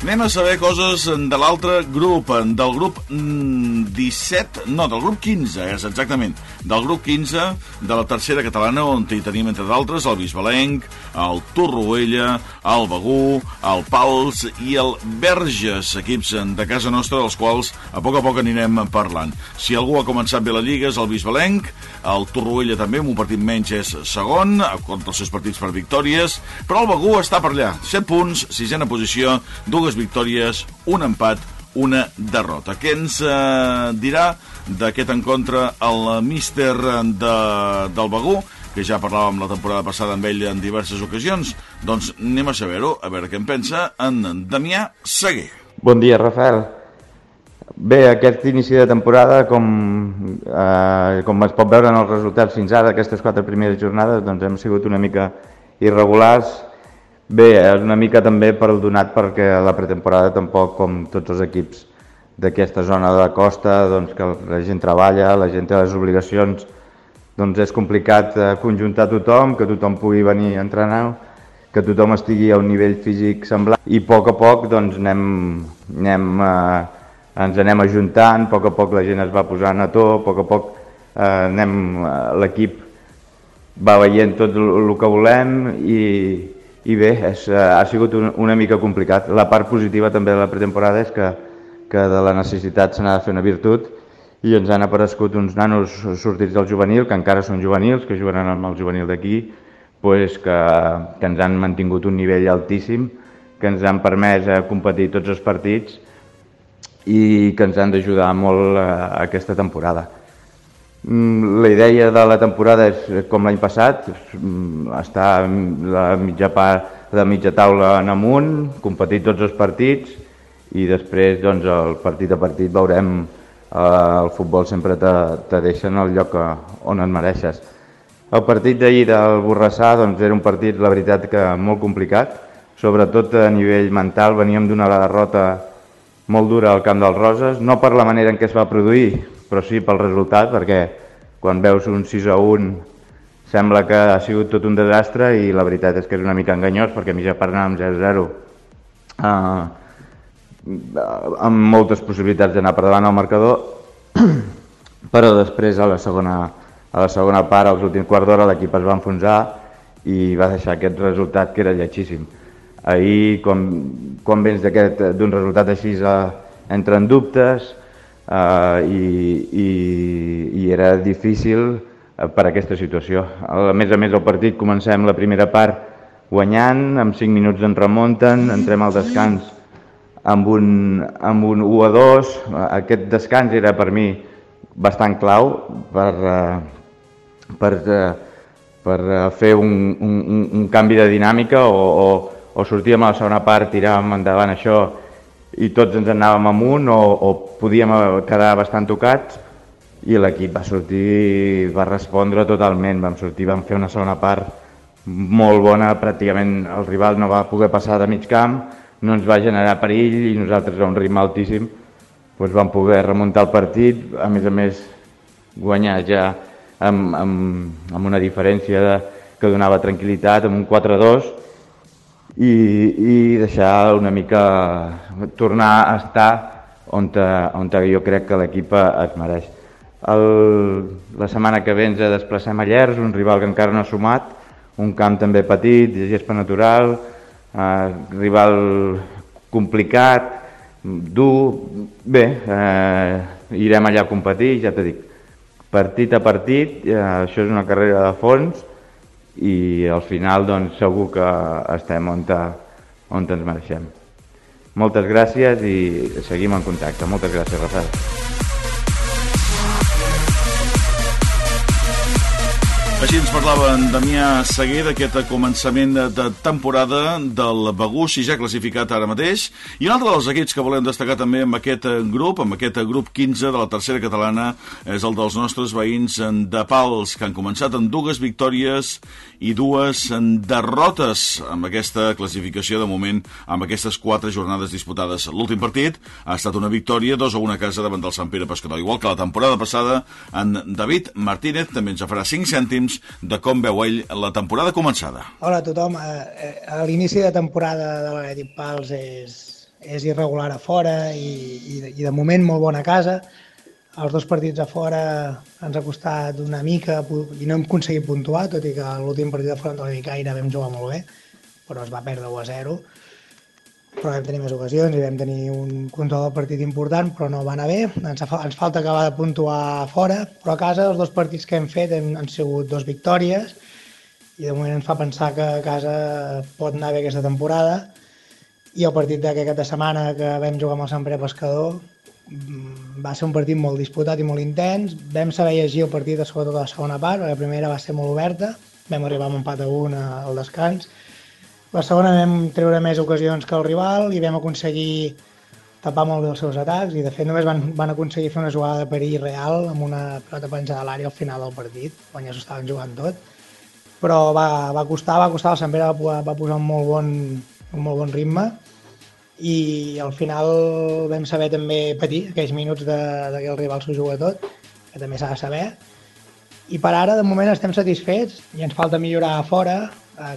Anem a saber coses de l'altre grup, del grup 17, no, del grup 15, és exactament, del grup 15 de la tercera catalana, on hi tenim, entre d'altres, el Bisbalenc, el Torroella, el Begú, el Pals i el Verges, equips de casa nostra, dels quals a poc a poc anirem parlant. Si algú ha començat bé la Lliga és el Bisbalenc, el Torroella també, amb un partit menys és segon, contra els seus partits per victòries, però el Begú està per allà, 7 punts, sisena posició, dues dues victòries, un empat, una derrota. Què ens eh, dirà d'aquest encontre el míster de, del Begú, que ja parlàvem la temporada passada amb ell en diverses ocasions? Doncs anem a saber-ho, a veure què en pensa en Damià Seguer. Bon dia, Rafael. Bé, aquest inici de temporada, com, eh, com es pot veure en els resultats fins ara, aquestes quatre primeres jornades, doncs hem sigut una mica irregulars, Bé, és una mica també per donat perquè la pretemporada tampoc, com tots els equips d'aquesta zona de la costa, doncs que la gent treballa, la gent té les obligacions, doncs és complicat eh, conjuntar tothom, que tothom pugui venir a entrenar, que tothom estigui a un nivell físic semblant i a poc a poc doncs anem, anem, eh, ens anem ajuntant, a poc a poc la gent es va posant a to, a poc a poc eh, anem, eh, l'equip va veient tot el que volem i, i bé, és, eh, ha sigut un, una mica complicat. La part positiva també de la pretemporada és que, que de la necessitat se n'ha de fer una virtut i ens han aparegut uns nanos sortits del juvenil, que encara són juvenils, que juguen amb el juvenil d'aquí, pues que, que ens han mantingut un nivell altíssim, que ens han permès eh, competir tots els partits i que ens han d'ajudar molt a eh, aquesta temporada. Mm, la idea de la temporada és eh, com l'any passat, mm, estar la mitja part de mitja taula en amunt, competir tots els partits i després doncs, el partit a partit veurem eh, el futbol sempre te, te deixa en el lloc on et mereixes. El partit d'ahir del Borrassà doncs, era un partit, la veritat, que molt complicat, sobretot a nivell mental, veníem d'una derrota molt dura al Camp dels Roses, no per la manera en què es va produir, però sí pel resultat, perquè quan veus un 6 a 1 sembla que ha sigut tot un desastre i la veritat és que és una mica enganyós perquè mitja part anàvem 0 a 0 uh, amb moltes possibilitats d'anar per davant al marcador però després a la segona, a la segona part, als últims quarts d'hora, l'equip es va enfonsar i va deixar aquest resultat que era lletjíssim. Ahir, quan, quan vens d'un resultat així, eh, entren dubtes, eh, i, i, i era difícil eh, per aquesta situació. A més a més, el partit comencem la primera part guanyant, amb 5 minuts en remunten, entrem al descans amb un, amb un 1 a 2. Aquest descans era per mi bastant clau per, eh, per, eh, per fer un, un, un canvi de dinàmica o, o, o sortíem a la segona part, tiràvem endavant això i tots ens anàvem amunt o, o podíem quedar bastant tocats i l'equip va sortir, va respondre totalment, vam sortir, vam fer una segona part molt bona, pràcticament el rival no va poder passar de mig camp, no ens va generar perill i nosaltres a un ritme altíssim doncs vam poder remuntar el partit, a més a més guanyar ja amb, amb, amb una diferència de, que donava tranquil·litat, amb un 4-2 i, i deixar una mica tornar a estar on, on jo crec que l'equip es mereix. El, la setmana que ve ens desplacem a Llers, un rival que encara no ha sumat, un camp també petit, de gespa natural, eh, rival complicat, dur, bé, eh, irem allà a competir, ja t'he dit, partit a partit, eh, això és una carrera de fons i al final doncs, segur que estem on, ta, on ens mereixem. Moltes gràcies i seguim en contacte. Moltes gràcies, Rafael. Així ens parlava en Damià Seguer d'aquest començament de temporada del Begú, si ja classificat ara mateix. I un altre dels equips que volem destacar també amb aquest grup, amb aquest grup 15 de la tercera catalana, és el dels nostres veïns de Pals, que han començat amb dues victòries i dues derrotes amb aquesta classificació de moment, amb aquestes quatre jornades disputades. L'últim partit ha estat una victòria, dos a una casa davant del Sant Pere Pescador. Igual que la temporada passada, en David Martínez també ens farà 5 cèntims temps de com veu ell la temporada començada. Hola a tothom. Eh, eh, l'inici de temporada de l'Atlètic Pals és, és irregular a fora i, i, i de moment molt bona casa. Els dos partits a fora ens ha costat una mica i no hem aconseguit puntuar, tot i que l'últim partit de fora de l'Edicaire vam jugar molt bé, però es va perdre 1 a 0 però vam tenir més ocasions i vam tenir un control del partit important, però no va anar bé. Ens, fa, ens falta acabar de puntuar fora, però a casa els dos partits que hem fet hem, han sigut dos victòries i de moment ens fa pensar que a casa pot anar bé aquesta temporada i el partit d'aquest cap de setmana que vam jugar amb el Sant Pere Pescador mm, va ser un partit molt disputat i molt intens. Vam saber llegir el partit, sobretot a la segona part, perquè la primera va ser molt oberta, vam arribar amb un empat a un al descans, la segona vam treure més ocasions que el rival i vam aconseguir tapar molt bé els seus atacs i de fet només van, van aconseguir fer una jugada de perill real amb una pilota penjada a l'àrea al final del partit, quan ja s'ho estaven jugant tot. Però va, va costar, va costar, el Sant Pere va, va posar un molt bon, un molt bon ritme i al final vam saber també patir aquells minuts de, de que el rival s'ho juga tot, que també s'ha de saber. I per ara, de moment, estem satisfets i ens falta millorar a fora,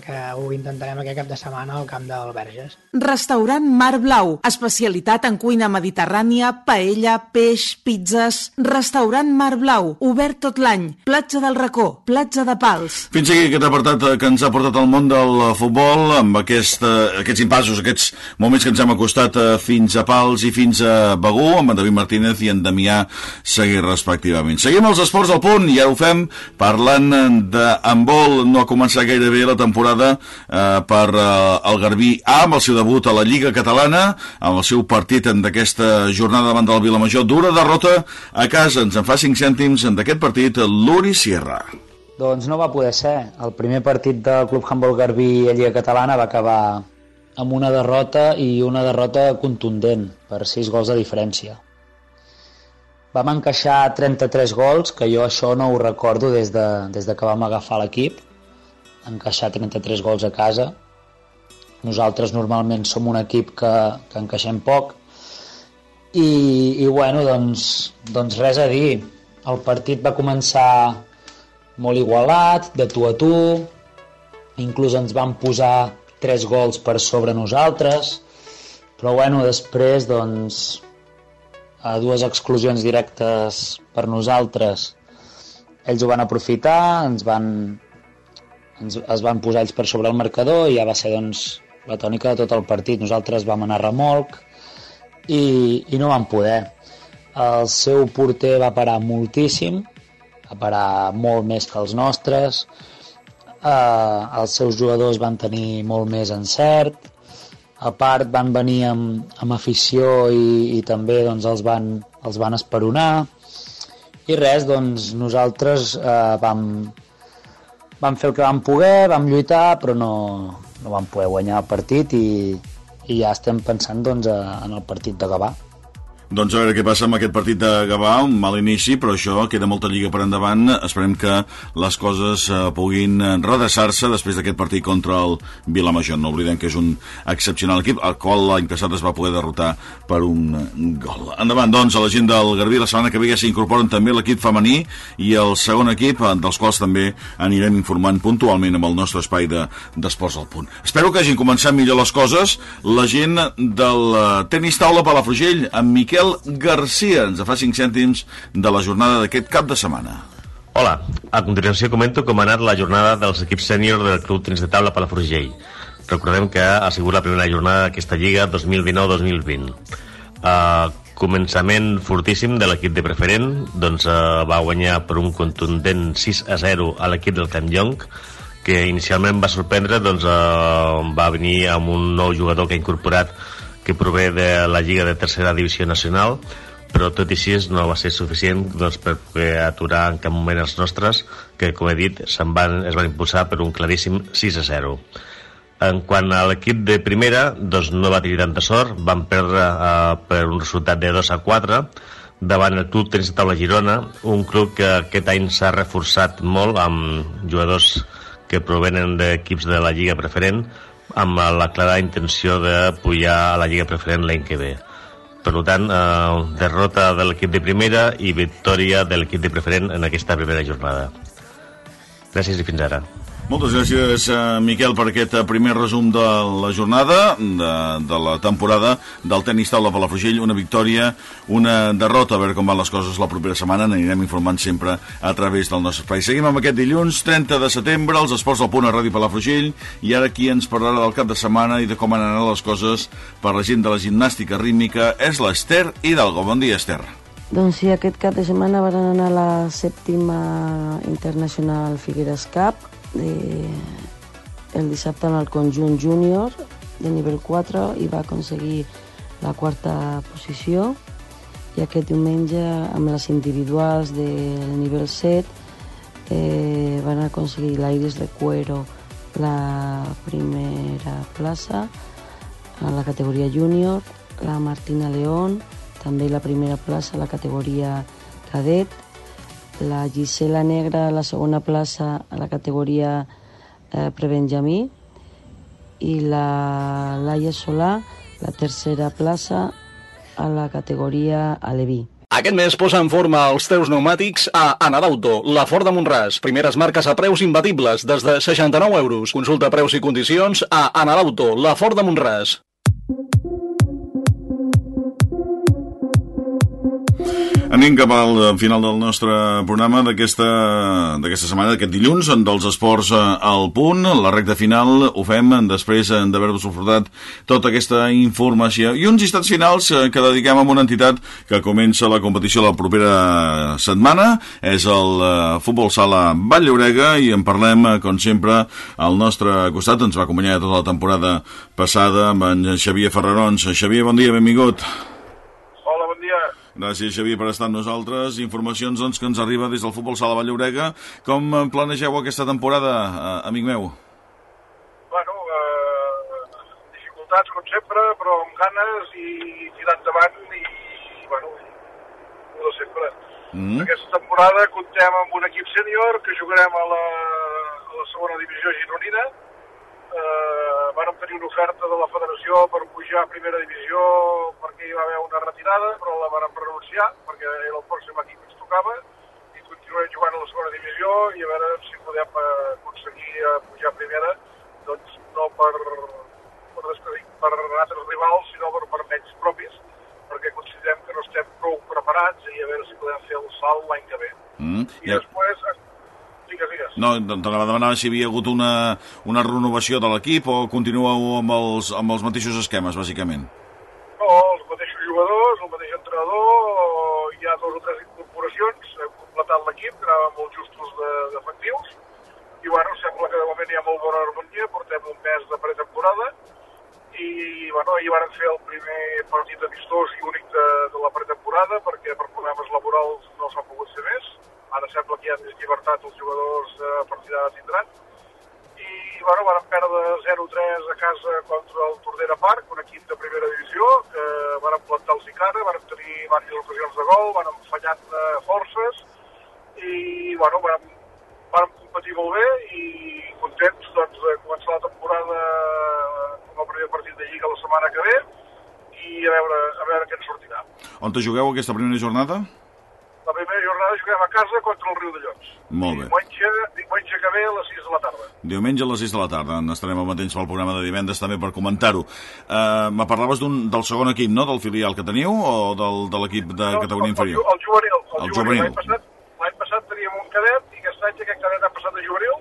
que ho intentarem aquest cap de setmana al camp del Verges. Restaurant Mar Blau, especialitat en cuina mediterrània, paella, peix, pizzas. Restaurant Mar Blau, obert tot l'any. Platja del Racó, platja de Pals. Fins aquí aquest apartat que ens ha portat al món del futbol, amb aquest, aquests impassos, aquests moments que ens hem acostat eh, fins a Pals i fins a Begú, amb en David Martínez i en Damià Seguir respectivament. Seguim els esports al punt i ara ho fem parlant d'handbol. No ha començat gaire bé la temporada temporada eh, per eh, el Garbí A amb el seu debut a la Lliga Catalana, amb el seu partit d'aquesta jornada davant del Vilamajor. Dura derrota a casa, ens en fa 5 cèntims d'aquest partit l'Uri Sierra. Doncs no va poder ser. El primer partit del Club Handball Garbí a Lliga Catalana va acabar amb una derrota i una derrota contundent per 6 gols de diferència. Vam encaixar 33 gols, que jo això no ho recordo des de, des de que vam agafar l'equip encaixar 33 gols a casa. Nosaltres normalment som un equip que, que encaixem poc i, i bueno, doncs, doncs res a dir. El partit va començar molt igualat, de tu a tu, inclús ens van posar tres gols per sobre nosaltres, però bueno, després doncs a dues exclusions directes per nosaltres ells ho van aprofitar, ens van, ens, es van posar ells per sobre el marcador i ja va ser doncs, la tònica de tot el partit. Nosaltres vam anar remolc i, i no vam poder. El seu porter va parar moltíssim, va parar molt més que els nostres, eh, els seus jugadors van tenir molt més encert, a part van venir amb, amb afició i, i també doncs, els, van, els van esperonar i res, doncs nosaltres eh, vam, vam fer el que vam poder, vam lluitar, però no, no vam poder guanyar el partit i, i ja estem pensant doncs, en el partit de Gavà. Doncs a veure què passa amb aquest partit de Gavà, un mal inici, però això queda molta lliga per endavant. Esperem que les coses eh, puguin redreçar-se després d'aquest partit contra el Vilamajor. No oblidem que és un excepcional equip, al qual l'any passat es va poder derrotar per un gol. Endavant, doncs, a la gent del Garbí, la setmana que ve ja s'incorporen també l'equip femení i el segon equip, eh, dels quals també anirem informant puntualment amb el nostre espai d'esports de, al punt. Espero que hagin començat millor les coses la gent del eh, tenis taula Palafrugell, amb Miquel Miquel Garcia. Ens fa 5 cèntims de la jornada d'aquest cap de setmana. Hola, a continuació comento com ha anat la jornada dels equips sènior del Club Tenis de Taula Palafrugell. Recordem que ha sigut la primera jornada d'aquesta Lliga 2019-2020. Uh, començament fortíssim de l'equip de preferent, doncs uh, va guanyar per un contundent 6 a 0 a l'equip del Camp Llong, que inicialment va sorprendre, doncs uh, va venir amb un nou jugador que ha incorporat que prové de la Lliga de Tercera Divisió Nacional, però tot i així no va ser suficient doncs, per poder aturar en cap moment els nostres, que, com he dit, se'n van, es van impulsar per un claríssim 6 a 0. En quant a l'equip de primera, doncs no va tenir tanta sort, van perdre eh, per un resultat de 2 a 4 davant el club Tenis de Taula Girona, un club que aquest any s'ha reforçat molt amb jugadors que provenen d'equips de la Lliga Preferent, amb la clara intenció de pujar a la Lliga Preferent l'any que ve. Per tant, eh, derrota de l'equip de primera i victòria de l'equip de preferent en aquesta primera jornada. Gràcies i fins ara. Moltes gràcies, eh, Miquel, per aquest eh, primer resum de la jornada, de, de la temporada del tenis taula Palafrugell. Una victòria, una derrota, a veure com van les coses la propera setmana. N'anirem informant sempre a través del nostre espai. Seguim amb aquest dilluns, 30 de setembre, els esports del punt a Ràdio Palafrugell, i ara qui ens parlarà del cap de setmana i de com han anat les coses per la gent de la gimnàstica rítmica és l'Ester Hidalgo. Bon dia, Ester. Doncs sí, aquest cap de setmana van anar a la sèptima Internacional Figueres Cup, de, el dissabte en el conjunt júnior de nivell 4 i va aconseguir la quarta posició. I aquest diumenge amb les individuals del nivell 7 eh, van aconseguir l'Airis de Cuero la primera plaça a la categoria júnior, la Martina León també la primera plaça a la categoria cadet la Gisela Negra la segona plaça a la categoria eh, prebenjamí i la Laia Solà la tercera plaça a la categoria aleví. Aquest mes posa en forma els teus pneumàtics a Anadauto, la Ford de Montràs. Primeres marques a preus imbatibles, des de 69 euros. Consulta preus i condicions a Anadauto, la Ford de Montràs. Anem cap al final del nostre programa d'aquesta setmana, d'aquest dilluns, dels esports eh, al punt. La recta final ho fem després d'haver-vos ofertat tota aquesta informació. I uns llistats finals eh, que dediquem a una entitat que comença la competició la propera setmana. És el eh, Futbol Sala Vall Llorega i en parlem, com sempre, al nostre costat. Ens va acompanyar tota la temporada passada amb en Xavier Ferrarons. Xavier, bon dia, benvingut. Hola, bon dia. Gràcies, Xavier, per estar amb nosaltres. Informacions doncs, que ens arriba des del Futbol Sala Vallorega. Com planegeu aquesta temporada, eh, amic meu? Bueno, eh, dificultats, com sempre, però amb ganes i tirant endavant i, bueno, com de sempre. Mm. Aquesta temporada comptem amb un equip sènior que jugarem a la, a la segona divisió gironina. Eh, vàrem tenir una oferta de la federació per pujar a primera divisió perquè hi va haver una retirada, però la vàrem renunciar perquè era el pròxim equip que ens tocava i continuem jugant a la segona divisió i a veure si podem eh, aconseguir eh, pujar a primera, doncs no per, per, despedir, per altres rivals, sinó per, per menys propis, perquè considerem que no estem prou preparats i a veure si podem fer el salt l'any que ve. Mm. I ja. després digues, digues. No, t'anava a demanar si hi havia hagut una, una renovació de l'equip o continueu amb els, amb els mateixos esquemes, bàsicament? No, els mateixos jugadors, el mateix entrenador, hi ha dos o tres incorporacions, hem completat l'equip, que anàvem molt justos d'efectius, de, i bueno, sembla que de moment hi ha molt bona harmonia, portem un mes de pretemporada, i bueno, ahir van fer el primer partit amistós i únic de, de la pretemporada, perquè per problemes laborals no s'ha pogut fer més, ara sembla que hi ha més llibertat els jugadors eh, a partir d'ara tindran. I, bueno, van perdre 0-3 a casa contra el Tordera Park, un equip de primera divisió, que van plantar els i cara, van tenir diverses ocasions de gol, van fallat eh, forces, i, bueno, van, van competir molt bé i contents doncs, de començar la temporada com a primer partit de Lliga la setmana que ve i a veure, a veure què ens sortirà. On te jugueu aquesta primera jornada? La primera jornada juguem a casa contra el Riu de Llots. Molt bé. Diumenge, diumenge que ve a les 6 de la tarda. Diumenge a les 6 de la tarda. Estarem amatents pel programa de divendres també per comentar-ho. Uh, me parlaves del segon equip, no?, del filial que teniu, o del, de l'equip de categoria El, inferior? el juvenil. El juvenil. L'any passat, passat teníem un cadet i aquest any aquest cadet ha passat a juvenil,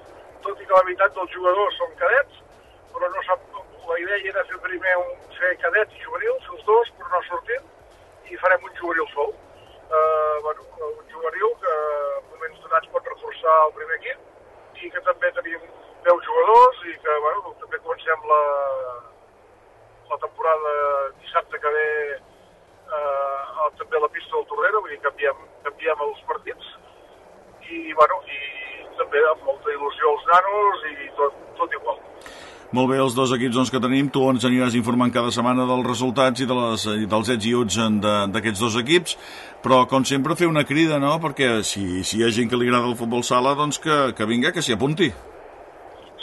tot i que la meitat dels jugadors són cadets, però no sap, la idea era fer primer un, fer cadet i juvenil, fer els dos, però no ha sortit, i farem un juvenil sol. Uh, bueno, un juvenil que en moments donats pot reforçar el primer equip i que també tenim 10 jugadors i que bueno, també comencem la, la temporada dissabte que ve eh, també a la pista del Torrera, vull dir, canviem, canviem els partits i, bueno, i també amb molta il·lusió els nanos i tot, tot igual. Molt bé, els dos equips doncs, que tenim, tu ens aniràs informant cada setmana dels resultats i, de les, i dels ets i uts d'aquests dos equips, però com sempre fer una crida, no?, perquè si, si hi ha gent que li agrada el futbol sala, doncs que, que vinga, que s'hi apunti.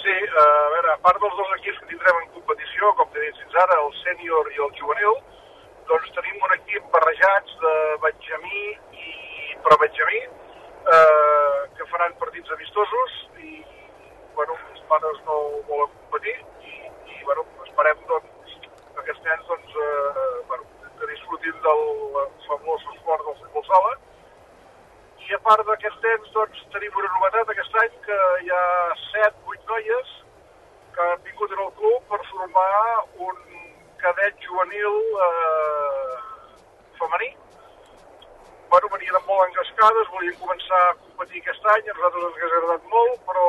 Sí, a veure, a part dels dos equips que tindrem en competició, com t'he dit fins ara, el sènior i el juvenil, doncs tenim un equip barrejats de Benjamí i pre-Benjamí, eh, que faran partits amistosos i, bueno, els pares no volen competir i, i bueno, esperem doncs, que aquests nens doncs, eh, bueno, que disfrutin del famós esport del futbol sala i a part d'aquests temps doncs, tenim una novetat aquest any que hi ha 7-8 noies que han vingut en el club per formar un cadet juvenil eh, femení. Bueno, venien molt engascades, volien començar a competir aquest any, a nosaltres ens hauria agradat molt, però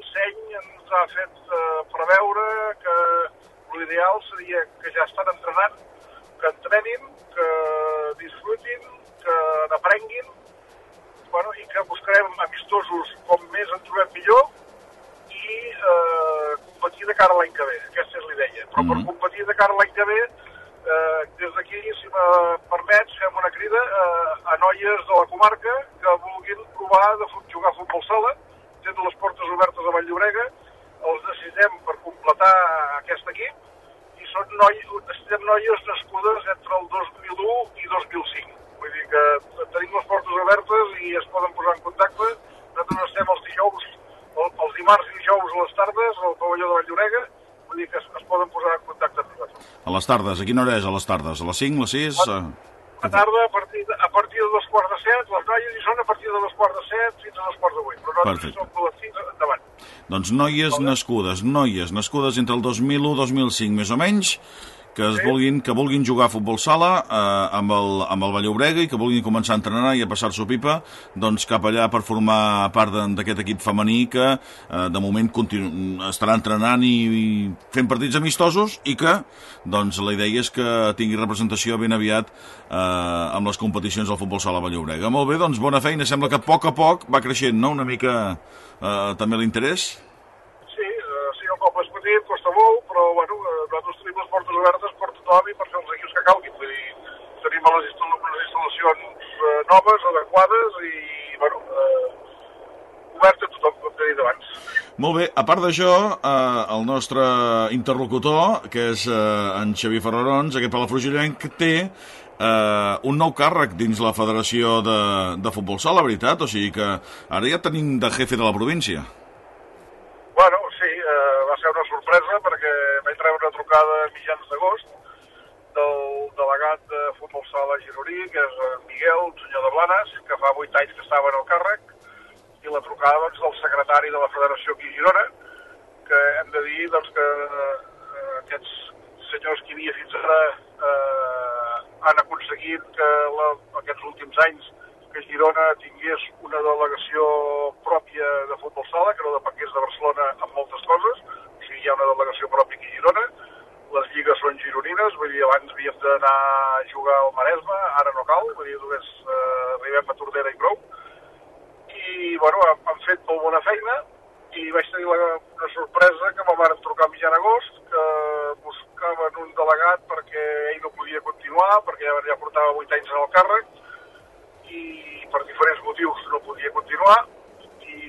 el seny ens ha fet eh, preveure que l'ideal seria que ja estan entrenant, que entrenin, que disfrutin, que n'aprenguin, bueno, i que buscarem amistosos com més en trobem millor i eh, competir de cara a l'any que ve. Aquesta és l'idea. Però per competir de cara a l'any que ve, eh, des d'aquí, si me permets, fem una crida eh, a noies de la comarca que vulguin provar de jugar a futbol sala, tenen les portes obertes a Vall-llobrega, els necessitem per completar aquest equip i són noi, necessitem noies nascudes entre el 2001 i 2005. Vull dir que tenim les portes obertes i es poden posar en contacte. Nosaltres estem els dijous, el- els dimarts i dijous a les tardes al pavelló de Vall-llobrega, vull dir que es, es poden posar en contacte amb nosaltres. A les tardes, a quina hora és a les tardes? A les 5, a les 6? A... A tarda, a partir, de, a partir de dos quarts de set, les noies hi són a partir de dos quarts de set fins a dos quarts de vuit, però nosaltres Perfecte. som les sis endavant. Doncs noies nascudes, noies nascudes entre el 2001-2005 més o menys, que es vulguin, que vulguin jugar a futbol sala eh, amb, el, amb el Vallobrega i que vulguin començar a entrenar i a passar-s'ho pipa doncs cap allà per formar part d'aquest equip femení que eh, de moment estarà entrenant i, i fent partits amistosos i que doncs la idea és que tingui representació ben aviat eh, amb les competicions del futbol sala Vallobrega. Molt bé, doncs bona feina, sembla que a poc a poc va creixent, no?, una mica eh, també l'interès. Sí, eh, sí, el poble és petit, costa molt, però bueno, eh, nosaltres tenim les portes obertes per tothom i per fer els equips que calguin. Vull dir, tenim a les instal unes instal·lacions eh, noves, adequades i, bueno, eh, obert a tothom, com t'he dit abans. Molt bé, a part d'això, eh, el nostre interlocutor, que és eh, en Xavier Ferrarons, aquest palafrugillenc, té eh, un nou càrrec dins la Federació de, de Futbol Sala, la veritat? O sigui que ara ja tenim de jefe de la província. Bueno, sí, eh, va ser una sorpresa perquè vaig rebre una trucada a mitjans d'agost del delegat de futbol sala gironí, que és en Miguel, un senyor de Blanes, que fa 8 anys que estava en el càrrec, i la trucada doncs, del secretari de la federació aquí a Girona, que hem de dir doncs, que eh, aquests senyors que hi havia fins ara eh, han aconseguit que la, aquests últims anys que Girona tingués una delegació pròpia de futbol sala, que no depengués de Barcelona amb moltes coses, o sigui, hi ha una delegació pròpia aquí a Girona, les lligues són gironines, vull dir, abans havíem d'anar a jugar al Maresme, ara no cal, vull dir, només eh, arribem a Tordera i prou, i, bueno, han, han fet molt bona feina, i vaig tenir la, una sorpresa que me'l van trucar a mitjan agost, que buscaven un delegat perquè ell no podia continuar, perquè ja, ja portava 8 anys en el càrrec, i per diferents motius no podia continuar,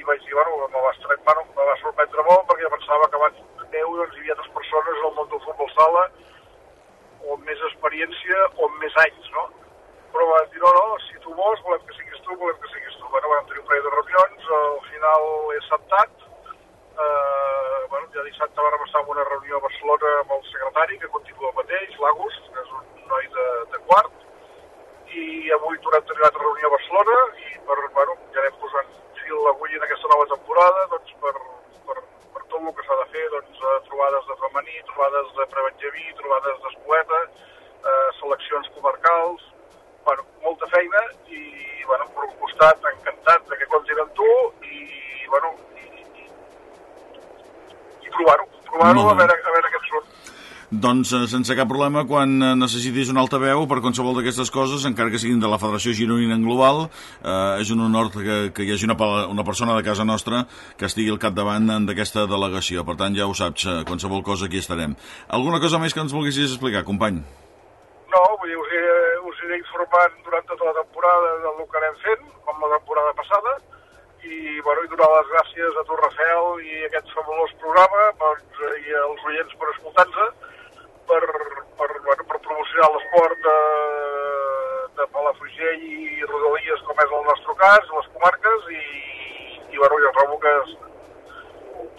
vaig dir, bueno, me va, estre- bueno, me va sorprendre molt perquè pensava que abans meu doncs, hi havia altres persones al món del futbol sala o amb més experiència o amb més anys, no? però van dir, no, no, si tu vols, volem que siguis tu, volem que siguis tu. Bueno, vam tenir un parell de reunions, al final he acceptat, eh, bueno, ja dissabte vam estar en una reunió a Barcelona amb el secretari, que continua el mateix, l'Agus, que és un noi de, de quart, i avui tornem a tenir una altra reunió a Barcelona i per, bueno, ja anem posant fil a l'agulla en aquesta nova temporada doncs per, per, per tot el que s'ha de fer, doncs, eh, trobades de femení, trobades de prebenjaví, trobades d'espoeta, eh, seleccions comarcals, bueno, molta feina i, bueno, per un costat encantat de que comptin amb tu i, bueno, i, i, i provar-ho, provar-ho a veure, a veure què et surt. Doncs eh, sense cap problema, quan eh, necessitis un altaveu per qualsevol d'aquestes coses, encara que siguin de la Federació Gironina en global, eh, és un honor que, que hi hagi una, una persona de casa nostra que estigui al capdavant d'aquesta delegació. Per tant, ja ho saps, eh, qualsevol cosa aquí estarem. Alguna cosa més que ens volguessis explicar, company? No, vull dir, iré, us iré informant durant tota la temporada del que anem fent, com la temporada passada, i, bueno, i donar les gràcies a tu, Rafael, i aquest fabulós programa, doncs, i als oients per escoltar-nos, per, per, bueno, per promocionar l'esport de, de Palafrugell i Rodalies, com és el nostre cas, les comarques, i, i bueno, jo trobo que és,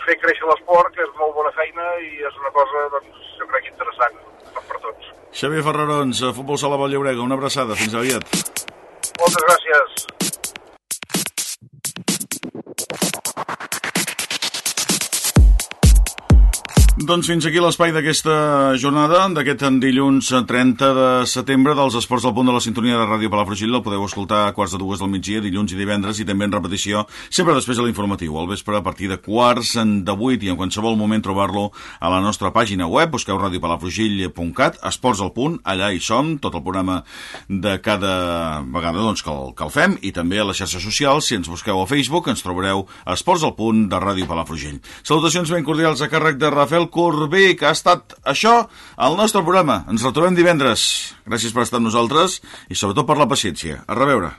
fer créixer l'esport, que és molt bona feina i és una cosa, doncs, jo crec, interessant per, per tots. Xavier Ferrarons, Futbol Sala Vallllaurega, una abraçada, fins aviat. Moltes gràcies. Doncs fins aquí l'espai d'aquesta jornada, d'aquest dilluns 30 de setembre dels Esports del Punt de la Sintonia de Ràdio Palafrugell. El podeu escoltar a quarts de dues del migdia, dilluns i divendres, i també en repetició, sempre després de l'informatiu, al vespre a partir de quarts de vuit i en qualsevol moment trobar-lo a la nostra pàgina web, busqueu radiopalafrugell.cat, Esports al Punt, allà hi som, tot el programa de cada vegada doncs, que, el, que el fem, i també a les xarxes socials, si ens busqueu a Facebook, ens trobareu Esports al Punt de Ràdio Palafrugell. Salutacions ben cordials a càrrec de Rafael Corbí, que ha estat això al nostre programa. Ens retrobem divendres. Gràcies per estar amb nosaltres i sobretot per la paciència. A reveure.